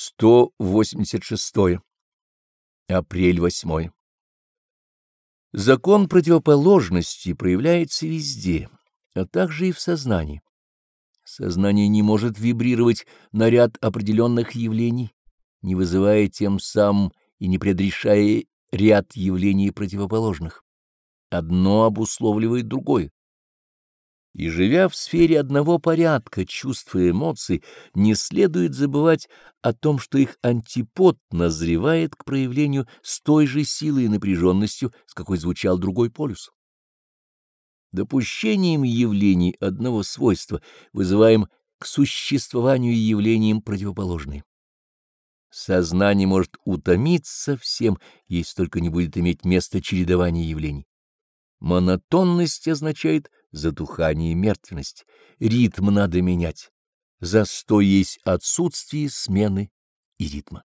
186. Апрель 8. Закон противоположности проявляется везде, а также и в сознании. Сознание не может вибрировать на ряд определенных явлений, не вызывая тем самым и не предрешая ряд явлений противоположных. Одно обусловливает другое. И живя в сфере одного порядка чувств и эмоций, не следует забывать о том, что их антипод назревает к проявлению с той же силой и напряженностью, с какой звучал другой полюс. Допущением явлений одного свойства вызываем к существованию явлением противоположные. Сознание может утомиться всем, если только не будет иметь места чередования явлений. Монотонность означает затухание и мертвенность. Ритм надо менять. Застой есть отсутствие смены и ритма.